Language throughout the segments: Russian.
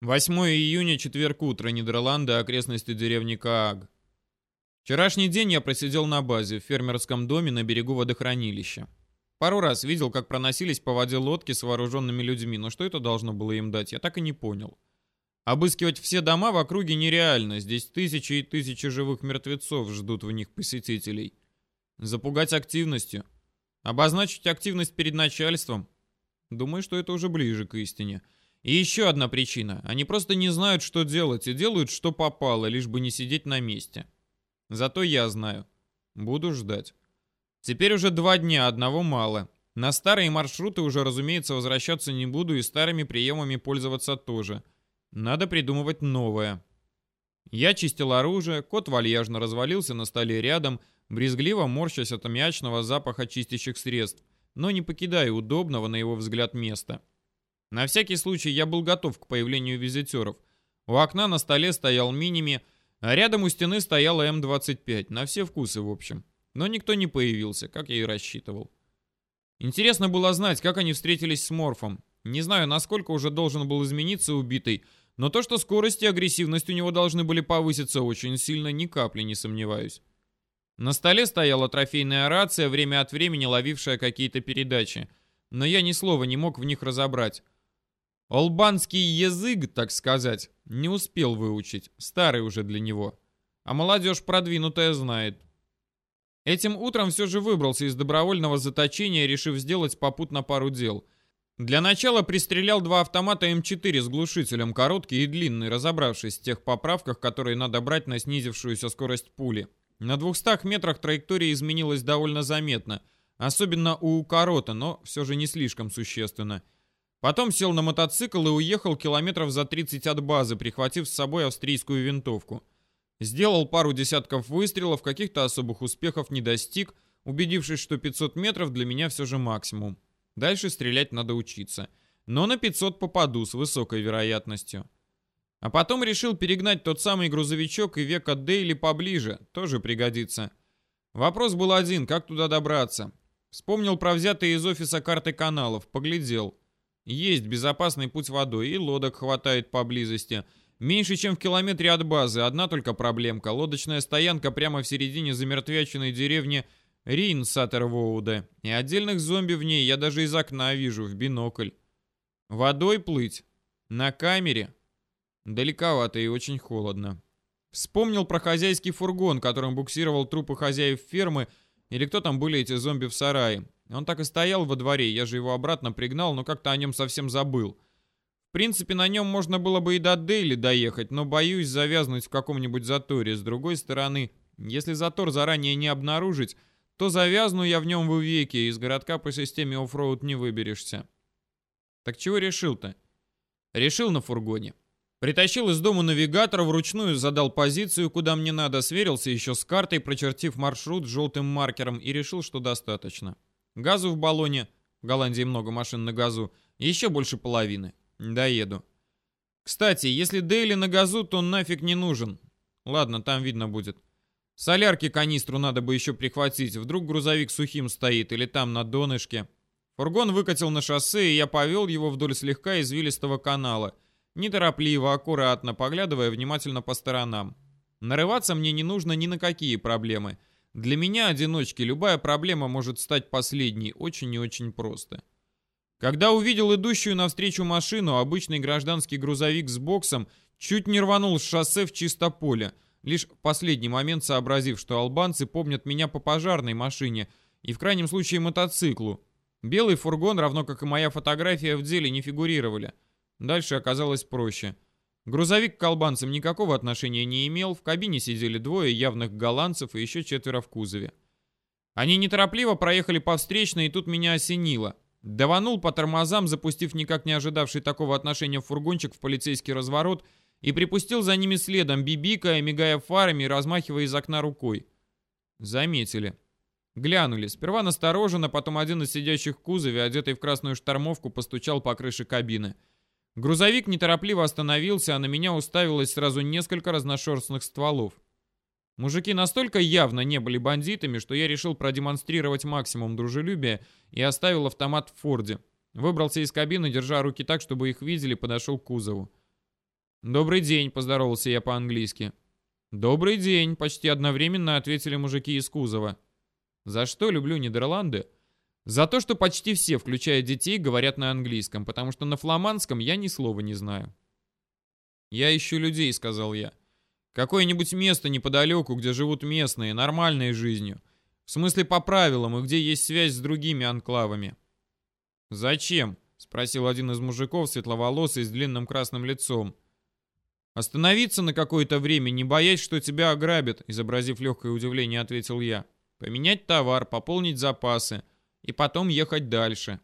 8 июня, четверг утро, Нидерланды, окрестности деревни Кааг. Вчерашний день я просидел на базе, в фермерском доме на берегу водохранилища. Пару раз видел, как проносились по воде лодки с вооруженными людьми, но что это должно было им дать, я так и не понял. Обыскивать все дома в округе нереально, здесь тысячи и тысячи живых мертвецов ждут в них посетителей. Запугать активностью. Обозначить активность перед начальством. Думаю, что это уже ближе к истине. И еще одна причина. Они просто не знают, что делать, и делают, что попало, лишь бы не сидеть на месте. Зато я знаю. Буду ждать. Теперь уже два дня, одного мало. На старые маршруты уже, разумеется, возвращаться не буду и старыми приемами пользоваться тоже. Надо придумывать новое. Я чистил оружие, кот вальяжно развалился на столе рядом, брезгливо морщась от аммиачного запаха чистящих средств, но не покидая удобного, на его взгляд, места. На всякий случай я был готов к появлению визитеров. У окна на столе стоял миними, а рядом у стены стояла М-25, на все вкусы в общем. Но никто не появился, как я и рассчитывал. Интересно было знать, как они встретились с Морфом. Не знаю, насколько уже должен был измениться убитый, но то, что скорость и агрессивность у него должны были повыситься очень сильно, ни капли не сомневаюсь. На столе стояла трофейная рация, время от времени ловившая какие-то передачи, но я ни слова не мог в них разобрать. Олбанский язык, так сказать, не успел выучить, старый уже для него. А молодежь продвинутая знает. Этим утром все же выбрался из добровольного заточения, решив сделать попутно пару дел. Для начала пристрелял два автомата М4 с глушителем, короткий и длинный, разобравшись в тех поправках, которые надо брать на снизившуюся скорость пули. На 200 метрах траектория изменилась довольно заметно, особенно у корота, но все же не слишком существенно. Потом сел на мотоцикл и уехал километров за 30 от базы, прихватив с собой австрийскую винтовку. Сделал пару десятков выстрелов, каких-то особых успехов не достиг, убедившись, что 500 метров для меня все же максимум. Дальше стрелять надо учиться. Но на 500 попаду с высокой вероятностью. А потом решил перегнать тот самый грузовичок и века Дейли поближе, тоже пригодится. Вопрос был один, как туда добраться. Вспомнил про взятые из офиса карты каналов, поглядел. Есть безопасный путь водой, и лодок хватает поблизости. Меньше, чем в километре от базы. Одна только проблемка. Лодочная стоянка прямо в середине замертвяченной деревни Рин Саттервоуда. И отдельных зомби в ней я даже из окна вижу, в бинокль. Водой плыть? На камере? Далековато и очень холодно. Вспомнил про хозяйский фургон, которым буксировал трупы хозяев фермы, или кто там были эти зомби в сарае. Он так и стоял во дворе, я же его обратно пригнал, но как-то о нем совсем забыл. В принципе, на нем можно было бы и до Дейли доехать, но боюсь завязнуть в каком-нибудь заторе. С другой стороны, если затор заранее не обнаружить, то завязну я в нем в веки, и из городка по системе оффроуд не выберешься. Так чего решил-то? Решил на фургоне. Притащил из дома навигатор, вручную задал позицию, куда мне надо, сверился еще с картой, прочертив маршрут желтым маркером и решил, что достаточно. Газу в баллоне, в Голландии много машин на газу, еще больше половины. Доеду. Кстати, если Дейли на газу, то нафиг не нужен. Ладно, там видно будет. Солярки канистру надо бы еще прихватить, вдруг грузовик сухим стоит или там на донышке. Фургон выкатил на шоссе, и я повел его вдоль слегка извилистого канала. Неторопливо, аккуратно, поглядывая внимательно по сторонам. Нарываться мне не нужно ни на какие проблемы. Для меня, одиночки, любая проблема может стать последней, очень и очень просто. Когда увидел идущую навстречу машину, обычный гражданский грузовик с боксом чуть не рванул с шоссе в чисто поле, лишь в последний момент сообразив, что албанцы помнят меня по пожарной машине и в крайнем случае мотоциклу. Белый фургон, равно как и моя фотография, в деле не фигурировали. Дальше оказалось проще – Грузовик к колбанцам никакого отношения не имел, в кабине сидели двое явных голландцев и еще четверо в кузове. Они неторопливо проехали по встречной, и тут меня осенило. Даванул по тормозам, запустив никак не ожидавший такого отношения фургончик в полицейский разворот, и припустил за ними следом, бибикая, мигая фарами и размахивая из окна рукой. Заметили. Глянули. Сперва настороженно, потом один из сидящих в кузове, одетый в красную штормовку, постучал по крыше кабины. — Грузовик неторопливо остановился, а на меня уставилось сразу несколько разношерстных стволов. Мужики настолько явно не были бандитами, что я решил продемонстрировать максимум дружелюбия и оставил автомат в Форде. Выбрался из кабины, держа руки так, чтобы их видели, подошел к кузову. «Добрый день», — поздоровался я по-английски. «Добрый день», — почти одновременно ответили мужики из кузова. За что люблю Нидерланды? За то, что почти все, включая детей, говорят на английском, потому что на фламандском я ни слова не знаю. «Я ищу людей», — сказал я. «Какое-нибудь место неподалеку, где живут местные, нормальной жизнью. В смысле по правилам и где есть связь с другими анклавами». «Зачем?» — спросил один из мужиков, светловолосый, с длинным красным лицом. «Остановиться на какое-то время, не боясь, что тебя ограбят», — изобразив легкое удивление, ответил я. «Поменять товар, пополнить запасы и потом ехать дальше».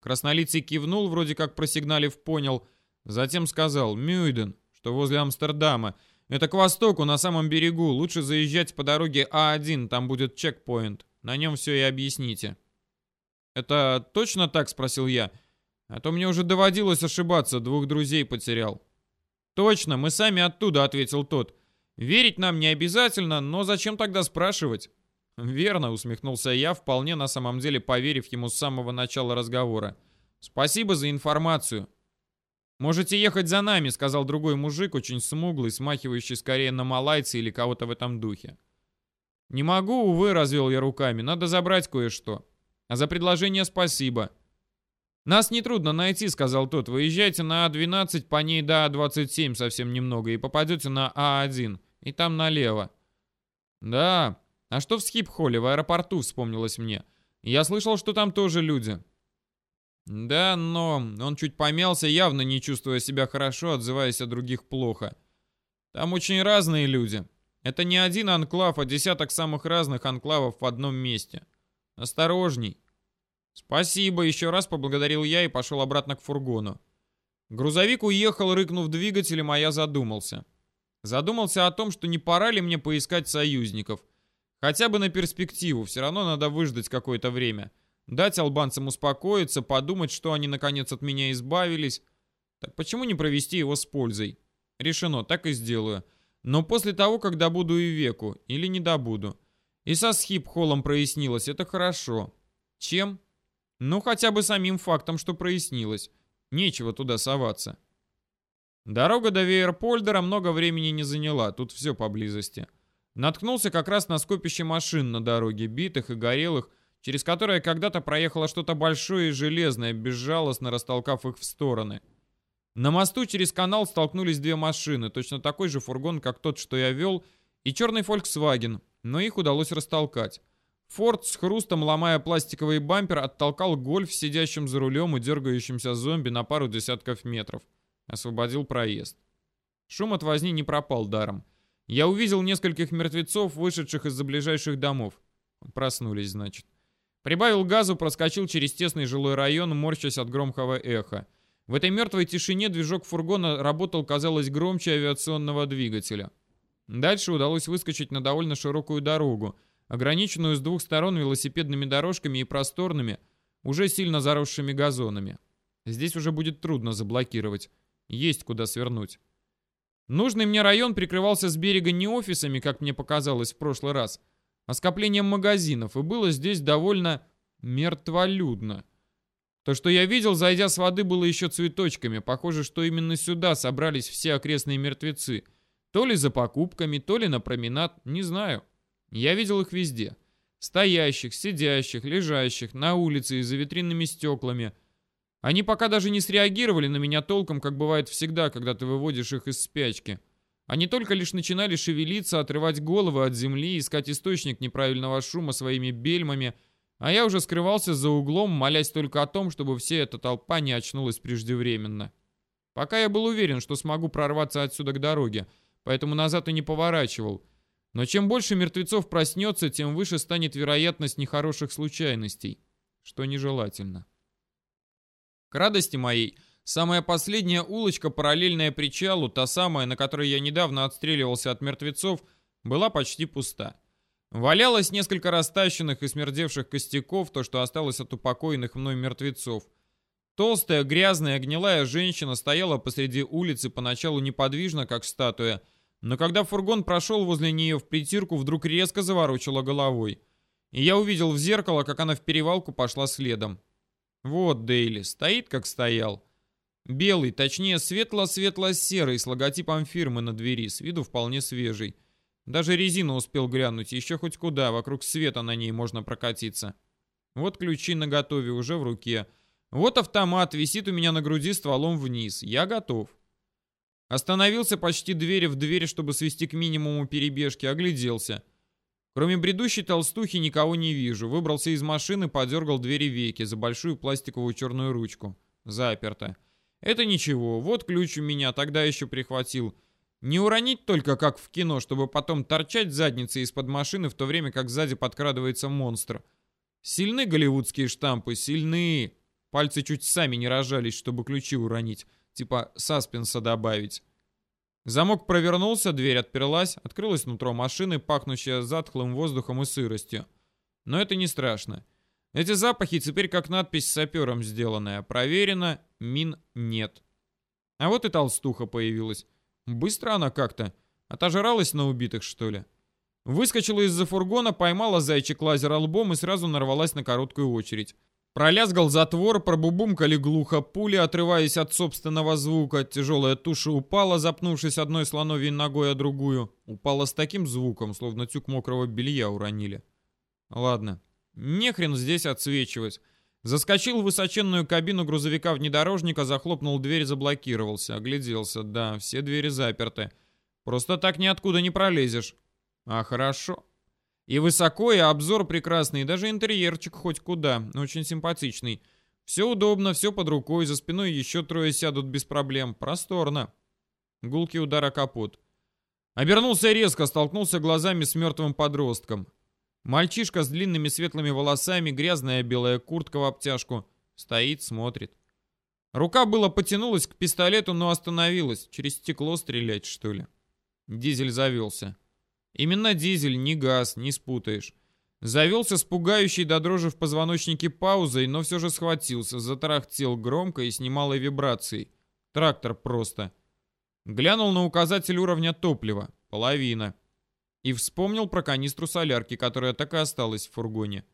Краснолицый кивнул, вроде как просигналив понял, затем сказал «Мюйден, что возле Амстердама. Это к востоку, на самом берегу. Лучше заезжать по дороге А1, там будет чекпоинт. На нем все и объясните». «Это точно так?» — спросил я. «А то мне уже доводилось ошибаться, двух друзей потерял». «Точно, мы сами оттуда», — ответил тот. «Верить нам не обязательно, но зачем тогда спрашивать?» «Верно», — усмехнулся я, вполне на самом деле поверив ему с самого начала разговора. «Спасибо за информацию». «Можете ехать за нами», — сказал другой мужик, очень смуглый, смахивающий скорее на малайца или кого-то в этом духе. «Не могу, увы», — развел я руками, — «надо забрать кое-что». «А за предложение спасибо». «Нас нетрудно найти», — сказал тот. «Выезжайте на А12, по ней до А27 совсем немного, и попадете на А1, и там налево». «Да, а что в Схип-холле, в аэропорту?» — вспомнилось мне. «Я слышал, что там тоже люди». «Да, но...» Он чуть помялся, явно не чувствуя себя хорошо, отзываясь о других плохо. «Там очень разные люди. Это не один анклав, а десяток самых разных анклавов в одном месте. Осторожней». «Спасибо», — еще раз поблагодарил я и пошел обратно к фургону. Грузовик уехал, рыкнув двигателем, а я задумался. Задумался о том, что не пора ли мне поискать союзников. Хотя бы на перспективу, все равно надо выждать какое-то время. Дать албанцам успокоиться, подумать, что они наконец от меня избавились. Так почему не провести его с пользой? Решено, так и сделаю. Но после того, как добуду и веку, или не добуду. И со схип-холлом прояснилось, это хорошо. Чем? Ну, хотя бы самим фактом, что прояснилось. Нечего туда соваться. Дорога до Вейерпольдера много времени не заняла, тут все поблизости. Наткнулся как раз на скопище машин на дороге, битых и горелых, через которое когда-то проехало что-то большое и железное, безжалостно растолкав их в стороны. На мосту через канал столкнулись две машины, точно такой же фургон, как тот, что я вел, и черный Volkswagen, но их удалось растолкать. Форд с хрустом, ломая пластиковый бампер, оттолкал гольф сидящим за рулем и дергающимся зомби на пару десятков метров. Освободил проезд. Шум от возни не пропал даром. Я увидел нескольких мертвецов, вышедших из-за ближайших домов. Проснулись, значит. Прибавил газу, проскочил через тесный жилой район, морщась от громкого эха. В этой мертвой тишине движок фургона работал, казалось, громче авиационного двигателя. Дальше удалось выскочить на довольно широкую дорогу, ограниченную с двух сторон велосипедными дорожками и просторными, уже сильно заросшими газонами. Здесь уже будет трудно заблокировать. Есть куда свернуть. Нужный мне район прикрывался с берега не офисами, как мне показалось в прошлый раз, а скоплением магазинов, и было здесь довольно мертволюдно. То, что я видел, зайдя с воды, было еще цветочками. Похоже, что именно сюда собрались все окрестные мертвецы. То ли за покупками, то ли на променад, не знаю. Я видел их везде. Стоящих, сидящих, лежащих, на улице и за витринными стеклами. Они пока даже не среагировали на меня толком, как бывает всегда, когда ты выводишь их из спячки. Они только лишь начинали шевелиться, отрывать головы от земли, искать источник неправильного шума своими бельмами, а я уже скрывался за углом, молясь только о том, чтобы вся эта толпа не очнулась преждевременно. Пока я был уверен, что смогу прорваться отсюда к дороге, поэтому назад и не поворачивал — но чем больше мертвецов проснется, тем выше станет вероятность нехороших случайностей, что нежелательно. Радости моей, самая последняя улочка, параллельная причалу, та самая, на которой я недавно отстреливался от мертвецов, была почти пуста. Валялось несколько растащенных и смердевших костяков, то, что осталось от упокоенных мной мертвецов. Толстая, грязная, гнилая женщина стояла посреди улицы поначалу неподвижно, как статуя, но когда фургон прошел возле нее в притирку, вдруг резко заворочила головой. И я увидел в зеркало, как она в перевалку пошла следом. Вот Дейли, стоит как стоял. Белый, точнее светло-светло-серый, с логотипом фирмы на двери, с виду вполне свежий. Даже резину успел глянуть, еще хоть куда, вокруг света на ней можно прокатиться. Вот ключи наготове, уже в руке. Вот автомат висит у меня на груди стволом вниз. Я готов. Остановился почти двери в двери, чтобы свести к минимуму перебежки, огляделся. Кроме бредущей толстухи никого не вижу. Выбрался из машины, подергал двери веки за большую пластиковую черную ручку. Заперто. Это ничего, вот ключ у меня, тогда еще прихватил. Не уронить только, как в кино, чтобы потом торчать задницей из-под машины, в то время как сзади подкрадывается монстр. Сильны голливудские штампы, сильны. Пальцы чуть сами не рожались, чтобы ключи уронить. Типа саспенса добавить. Замок провернулся, дверь отперлась, открылась нутро машины, пахнущая затхлым воздухом и сыростью. Но это не страшно. Эти запахи теперь как надпись сапером сделанная. Проверено, мин нет. А вот и толстуха появилась. Быстро она как-то. Отожралась на убитых, что ли? Выскочила из-за фургона, поймала зайчик лазер лбом и сразу нарвалась на короткую очередь. Пролязгал затвор, пробубумкали глухо пули, отрываясь от собственного звука. Тяжелая туша упала, запнувшись одной слоновьей ногой, а другую. Упала с таким звуком, словно тюк мокрого белья уронили. Ладно, Нехрен здесь отсвечивать. Заскочил в высоченную кабину грузовика-внедорожника, захлопнул дверь, заблокировался. Огляделся. Да, все двери заперты. Просто так ниоткуда не пролезешь. А хорошо. И высоко, и обзор прекрасный, и даже интерьерчик хоть куда. Очень симпатичный. Все удобно, все под рукой, за спиной еще трое сядут без проблем. Просторно. Гулкий удар о капот. Обернулся резко, столкнулся глазами с мертвым подростком. Мальчишка с длинными светлыми волосами, грязная белая куртка в обтяжку. Стоит, смотрит. Рука была потянулась к пистолету, но остановилась. Через стекло стрелять, что ли? Дизель завелся. Именно дизель, не газ, не спутаешь. Завелся с пугающей до дрожи в позвоночнике паузой, но все же схватился, затарахтел громко и с немалой вибрацией. Трактор просто. Глянул на указатель уровня топлива. Половина. И вспомнил про канистру солярки, которая так и осталась в фургоне.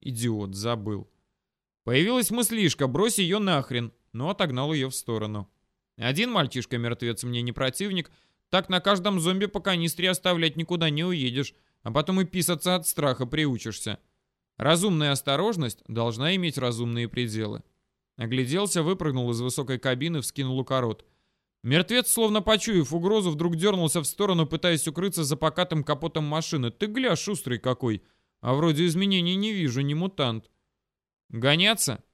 Идиот, забыл. Появилась мыслишка, брось ее нахрен, но отогнал ее в сторону. Один мальчишка-мертвец мне не противник, так на каждом зомби по канистре оставлять никуда не уедешь, а потом и писаться от страха приучишься. Разумная осторожность должна иметь разумные пределы. Огляделся, выпрыгнул из высокой кабины, вскинул укорот. Мертвец, словно почуяв угрозу, вдруг дернулся в сторону, пытаясь укрыться за покатым капотом машины. Ты гля, шустрый какой. А вроде изменений не вижу, не мутант. Гоняться?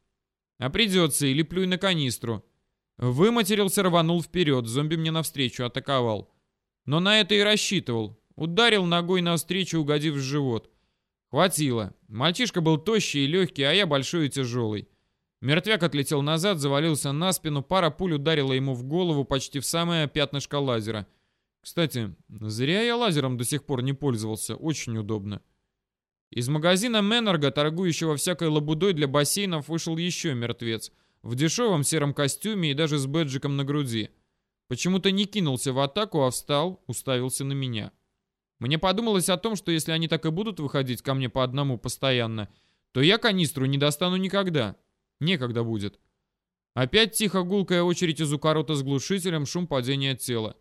А придется, или плюй на канистру. Выматерился, рванул вперед, зомби мне навстречу атаковал. Но на это и рассчитывал. Ударил ногой навстречу, угодив в живот. Хватило. Мальчишка был тощий и легкий, а я большой и тяжелый. Мертвяк отлетел назад, завалился на спину, пара пуль ударила ему в голову почти в самое пятнышко лазера. Кстати, зря я лазером до сих пор не пользовался, очень удобно. Из магазина Меннерга, торгующего всякой лабудой для бассейнов, вышел еще мертвец. В дешевом сером костюме и даже с бэджиком на груди. Почему-то не кинулся в атаку, а встал, уставился на меня. Мне подумалось о том, что если они так и будут выходить ко мне по одному постоянно, то я канистру не достану никогда. Некогда будет. Опять тихо гулкая очередь из укорота с глушителем, шум падения тела.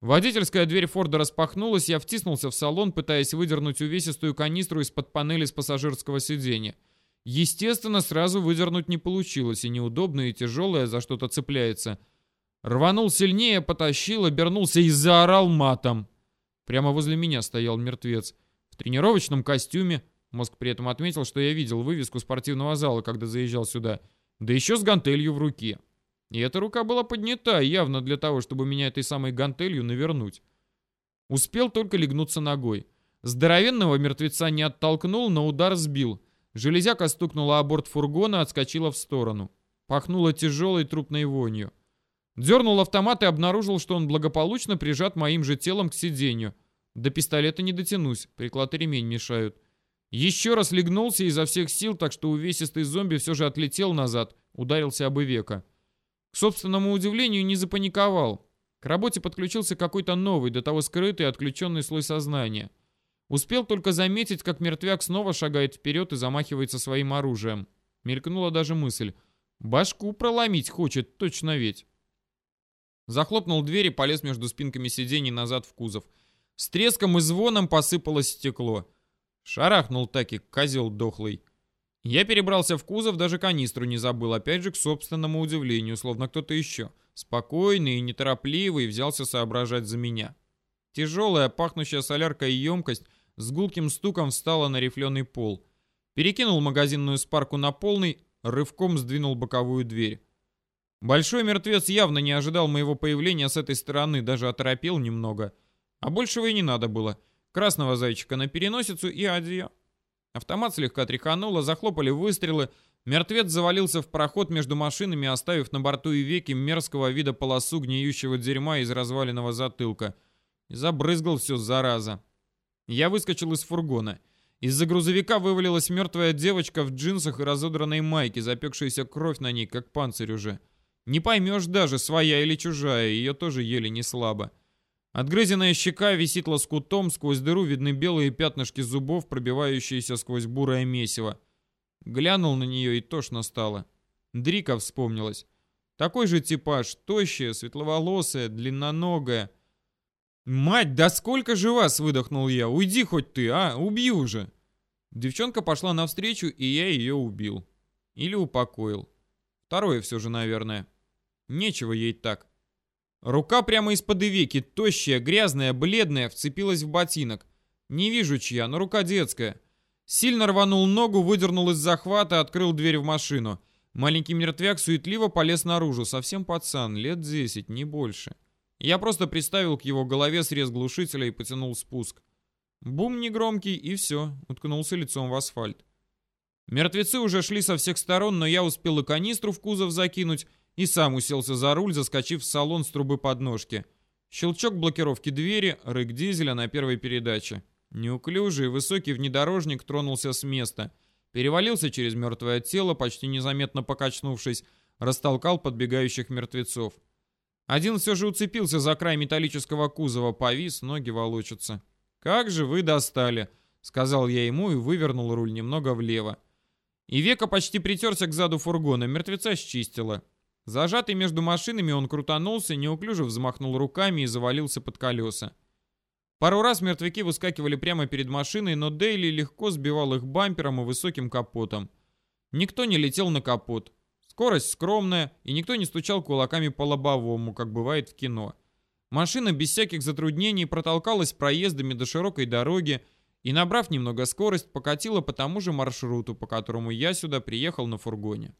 Водительская дверь Форда распахнулась, я втиснулся в салон, пытаясь выдернуть увесистую канистру из-под панели с пассажирского сиденья. Естественно, сразу выдернуть не получилось, и неудобно, и тяжелое за что-то цепляется. Рванул сильнее, потащил, обернулся и заорал матом. Прямо возле меня стоял мертвец. В тренировочном костюме, Мозг при этом отметил, что я видел вывеску спортивного зала, когда заезжал сюда. Да еще с гантелью в руке. И эта рука была поднята, явно для того, чтобы меня этой самой гантелью навернуть. Успел только легнуться ногой. Здоровенного мертвеца не оттолкнул, но удар сбил. Железяка стукнула о борт фургона, отскочила в сторону. Пахнуло тяжелой трупной вонью. Дернул автомат и обнаружил, что он благополучно прижат моим же телом к сиденью. До пистолета не дотянусь, приклад и ремень мешают. Еще раз легнулся изо всех сил, так что увесистый зомби все же отлетел назад, ударился об века. К собственному удивлению не запаниковал. К работе подключился какой-то новый, до того скрытый отключенный слой сознания. Успел только заметить, как мертвяк снова шагает вперед и замахивается своим оружием. Мелькнула даже мысль. Башку проломить хочет, точно ведь. Захлопнул дверь и полез между спинками сидений назад в кузов. С треском и звоном посыпалось стекло. Шарахнул таки, козел дохлый. Я перебрался в кузов, даже канистру не забыл, опять же к собственному удивлению, словно кто-то еще, спокойный и неторопливый, взялся соображать за меня. Тяжелая, пахнущая соляркой емкость с гулким стуком встала на рифленый пол. Перекинул магазинную спарку на полный, рывком сдвинул боковую дверь. Большой мертвец явно не ожидал моего появления с этой стороны, даже оторопел немного. А большего и не надо было. Красного зайчика на переносицу и адьё. Автомат слегка тряхануло, захлопали выстрелы. Мертвец завалился в проход между машинами, оставив на борту и веки мерзкого вида полосу гниющего дерьма из разваленного затылка. И забрызгал все, зараза. Я выскочил из фургона. Из-за грузовика вывалилась мертвая девочка в джинсах и разодранной майке, запекшаяся кровь на ней, как панцирь уже. Не поймешь даже, своя или чужая, ее тоже ели не слабо. Отгрызенная щека висит лоскутом, сквозь дыру видны белые пятнышки зубов, пробивающиеся сквозь бурое месиво. Глянул на нее и тошно стало. Дрика вспомнилась. Такой же типаж, тощая, светловолосая, длинноногая. «Мать, да сколько же вас!» — выдохнул я. «Уйди хоть ты, а! Убью уже!» Девчонка пошла навстречу, и я ее убил. Или упокоил. Второе все же, наверное. Нечего ей так. Рука прямо из-под веки, тощая, грязная, бледная, вцепилась в ботинок. Не вижу чья, но рука детская. Сильно рванул ногу, выдернул из захвата, открыл дверь в машину. Маленький мертвяк суетливо полез наружу. Совсем пацан, лет десять, не больше. Я просто приставил к его голове срез глушителя и потянул спуск. Бум негромкий, и все, уткнулся лицом в асфальт. Мертвецы уже шли со всех сторон, но я успел и канистру в кузов закинуть, и сам уселся за руль, заскочив в салон с трубы подножки. Щелчок блокировки двери, рык дизеля на первой передаче. Неуклюжий, высокий внедорожник тронулся с места. Перевалился через мертвое тело, почти незаметно покачнувшись, растолкал подбегающих мертвецов. Один все же уцепился за край металлического кузова, повис, ноги волочатся. «Как же вы достали!» — сказал я ему и вывернул руль немного влево. И века почти притерся к заду фургона, мертвеца счистило. Зажатый между машинами, он крутанулся, неуклюже взмахнул руками и завалился под колеса. Пару раз мертвяки выскакивали прямо перед машиной, но Дейли легко сбивал их бампером и высоким капотом. Никто не летел на капот. Скорость скромная, и никто не стучал кулаками по лобовому, как бывает в кино. Машина без всяких затруднений протолкалась проездами до широкой дороги, и, набрав немного скорость, покатила по тому же маршруту, по которому я сюда приехал на фургоне.